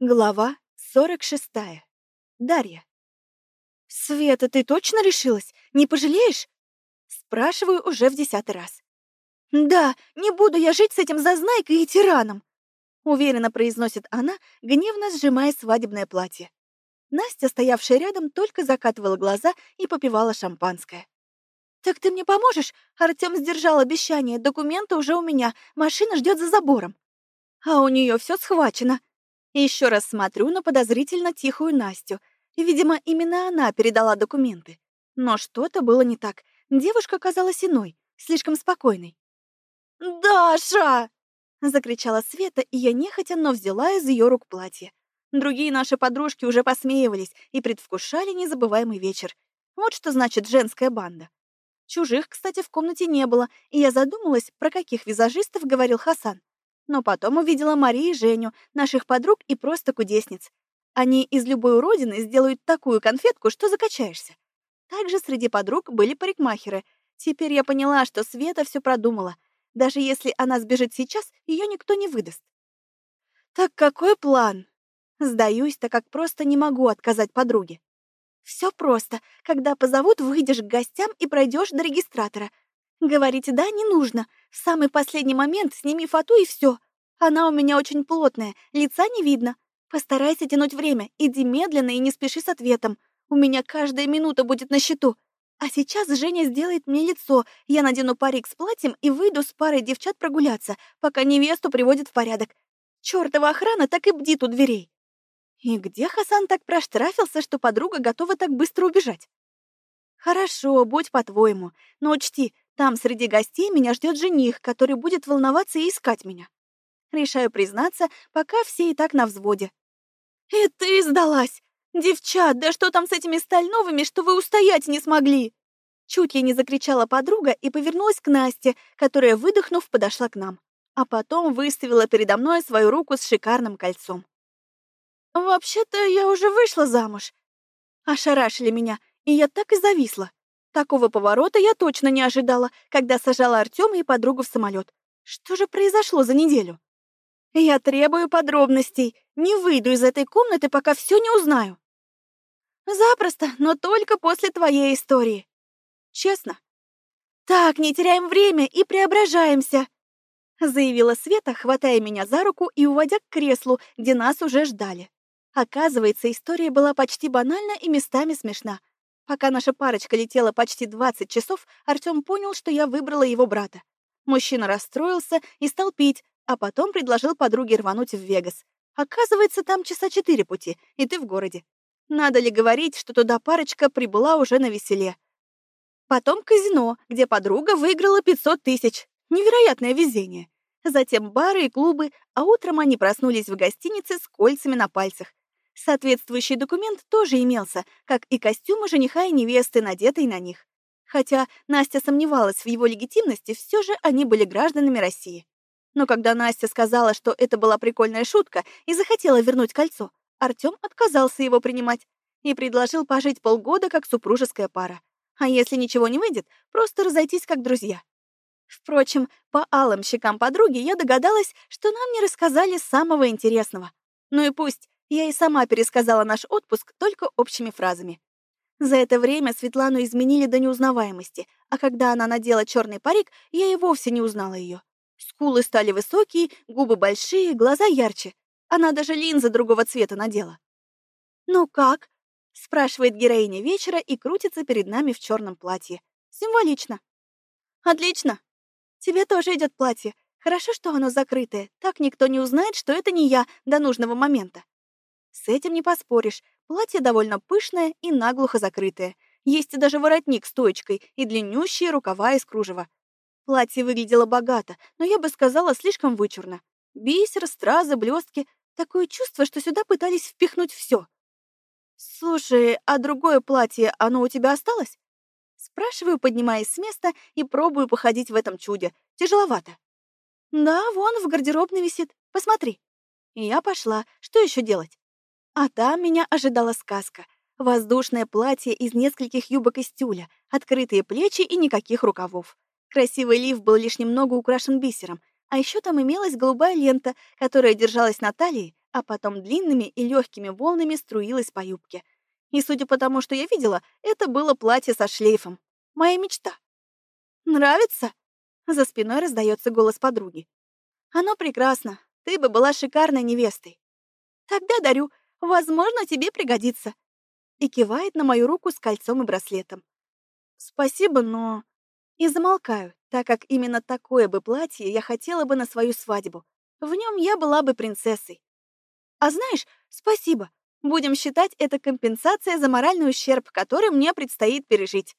Глава 46. Дарья. «Света, ты точно решилась? Не пожалеешь?» Спрашиваю уже в десятый раз. «Да, не буду я жить с этим зазнайкой и тираном», уверенно произносит она, гневно сжимая свадебное платье. Настя, стоявшая рядом, только закатывала глаза и попивала шампанское. «Так ты мне поможешь?» Артём сдержал обещание, документы уже у меня, машина ждет за забором. А у нее все схвачено. Еще раз смотрю на подозрительно тихую Настю. Видимо, именно она передала документы. Но что-то было не так. Девушка казалась иной, слишком спокойной. «Даша!» — закричала Света, и я нехотя, но взяла из ее рук платье. Другие наши подружки уже посмеивались и предвкушали незабываемый вечер. Вот что значит женская банда. Чужих, кстати, в комнате не было, и я задумалась, про каких визажистов говорил Хасан. Но потом увидела Марию и Женю, наших подруг и просто кудесниц. Они из любой уродины сделают такую конфетку, что закачаешься. Также среди подруг были парикмахеры. Теперь я поняла, что Света все продумала. Даже если она сбежит сейчас, ее никто не выдаст. Так какой план? Сдаюсь, так как просто не могу отказать подруге. Все просто. Когда позовут, выйдешь к гостям и пройдешь до регистратора — Говорите, да, не нужно. В самый последний момент сними фату и все. Она у меня очень плотная, лица не видно. Постарайся тянуть время, иди медленно и не спеши с ответом. У меня каждая минута будет на счету. А сейчас Женя сделает мне лицо, я надену парик с платьем и выйду с парой девчат прогуляться, пока невесту приводят в порядок. Чёртова охрана так и бдит у дверей. И где Хасан так проштрафился, что подруга готова так быстро убежать? Хорошо, будь по-твоему, но учти, там среди гостей меня ждет жених, который будет волноваться и искать меня. Решаю признаться, пока все и так на взводе. «И ты сдалась! Девчат, да что там с этими стальновыми, что вы устоять не смогли?» Чуть ли не закричала подруга и повернулась к Насте, которая, выдохнув, подошла к нам. А потом выставила передо мной свою руку с шикарным кольцом. «Вообще-то я уже вышла замуж». Ошарашили меня, и я так и зависла. Такого поворота я точно не ожидала, когда сажала Артема и подругу в самолет. Что же произошло за неделю? Я требую подробностей. Не выйду из этой комнаты, пока все не узнаю. Запросто, но только после твоей истории. Честно. Так, не теряем время и преображаемся, заявила Света, хватая меня за руку и уводя к креслу, где нас уже ждали. Оказывается, история была почти банальна и местами смешна. Пока наша парочка летела почти 20 часов, Артём понял, что я выбрала его брата. Мужчина расстроился и стал пить, а потом предложил подруге рвануть в Вегас. Оказывается, там часа четыре пути, и ты в городе. Надо ли говорить, что туда парочка прибыла уже на веселе. Потом казино, где подруга выиграла 500 тысяч. Невероятное везение. Затем бары и клубы, а утром они проснулись в гостинице с кольцами на пальцах. Соответствующий документ тоже имелся, как и костюмы жениха и невесты, надетые на них. Хотя Настя сомневалась в его легитимности, все же они были гражданами России. Но когда Настя сказала, что это была прикольная шутка и захотела вернуть кольцо, Артём отказался его принимать и предложил пожить полгода как супружеская пара. А если ничего не выйдет, просто разойтись как друзья. Впрочем, по алым щекам подруги я догадалась, что нам не рассказали самого интересного. Ну и пусть, я и сама пересказала наш отпуск только общими фразами. За это время Светлану изменили до неузнаваемости, а когда она надела черный парик, я и вовсе не узнала ее. Скулы стали высокие, губы большие, глаза ярче. Она даже линзы другого цвета надела. «Ну как?» — спрашивает героиня вечера и крутится перед нами в черном платье. Символично. «Отлично. Тебе тоже идет платье. Хорошо, что оно закрытое. Так никто не узнает, что это не я до нужного момента. С этим не поспоришь. Платье довольно пышное и наглухо закрытое. Есть даже воротник с точкой и длиннющие рукава из кружева. Платье выглядело богато, но я бы сказала, слишком вычурно. Бисер, стразы, блестки. Такое чувство, что сюда пытались впихнуть все. «Слушай, а другое платье, оно у тебя осталось?» Спрашиваю, поднимаясь с места и пробую походить в этом чуде. Тяжеловато. «Да, вон в гардеробной висит. Посмотри». И я пошла. Что еще делать? А там меня ожидала сказка. Воздушное платье из нескольких юбок из тюля, открытые плечи и никаких рукавов. Красивый лиф был лишь немного украшен бисером, а еще там имелась голубая лента, которая держалась на талии, а потом длинными и легкими волнами струилась по юбке. И судя по тому, что я видела, это было платье со шлейфом. Моя мечта. «Нравится?» За спиной раздается голос подруги. «Оно прекрасно. Ты бы была шикарной невестой. Тогда дарю. Возможно, тебе пригодится». И кивает на мою руку с кольцом и браслетом. «Спасибо, но...» И замолкаю, так как именно такое бы платье я хотела бы на свою свадьбу. В нем я была бы принцессой. А знаешь, спасибо. Будем считать это компенсация за моральный ущерб, который мне предстоит пережить.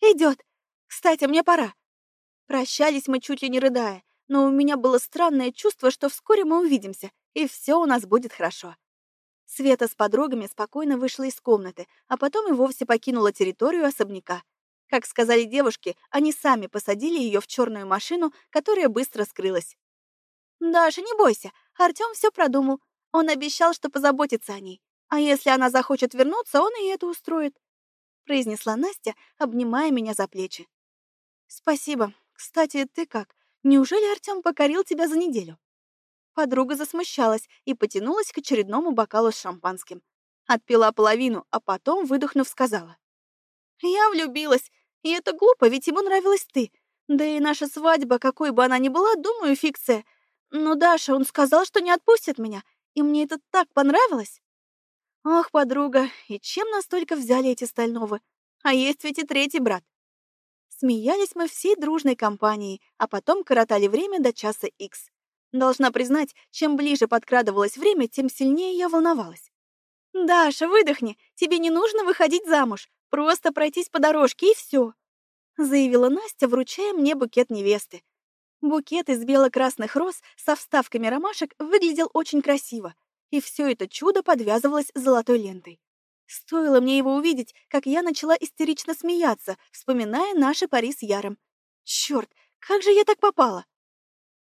Идет. Кстати, мне пора. Прощались мы чуть ли не рыдая, но у меня было странное чувство, что вскоре мы увидимся, и все у нас будет хорошо. Света с подругами спокойно вышла из комнаты, а потом и вовсе покинула территорию особняка. Как сказали девушки, они сами посадили ее в черную машину, которая быстро скрылась. «Даша, не бойся, Артем все продумал. Он обещал, что позаботится о ней. А если она захочет вернуться, он и это устроит», произнесла Настя, обнимая меня за плечи. «Спасибо. Кстати, ты как? Неужели Артем покорил тебя за неделю?» Подруга засмущалась и потянулась к очередному бокалу с шампанским. Отпила половину, а потом, выдохнув, сказала. «Я влюбилась, и это глупо, ведь ему нравилась ты. Да и наша свадьба, какой бы она ни была, думаю, фикция. Но Даша, он сказал, что не отпустит меня, и мне это так понравилось». «Ох, подруга, и чем настолько взяли эти Стальновы? А есть ведь и третий брат. Смеялись мы всей дружной компанией, а потом коротали время до часа икс. Должна признать, чем ближе подкрадывалось время, тем сильнее я волновалась. «Даша, выдохни, тебе не нужно выходить замуж, просто пройтись по дорожке и все», заявила Настя, вручая мне букет невесты. Букет из бело-красных роз со вставками ромашек выглядел очень красиво, и все это чудо подвязывалось золотой лентой. Стоило мне его увидеть, как я начала истерично смеяться, вспоминая наши пари с Яром. Черт, как же я так попала?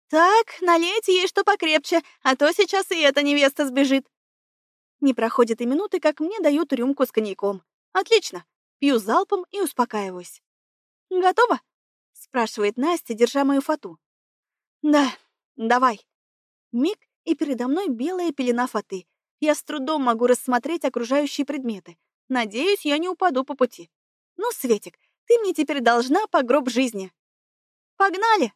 Так, налейте ей что покрепче, а то сейчас и эта невеста сбежит. Не проходит и минуты, как мне дают рюмку с коньяком. Отлично. Пью залпом и успокаиваюсь. Готово? спрашивает Настя, держа мою фату. Да, давай. Миг, и передо мной белая пелена фаты, я с трудом могу рассмотреть окружающие предметы. Надеюсь, я не упаду по пути. Ну, Светик, ты мне теперь должна по гроб жизни. Погнали!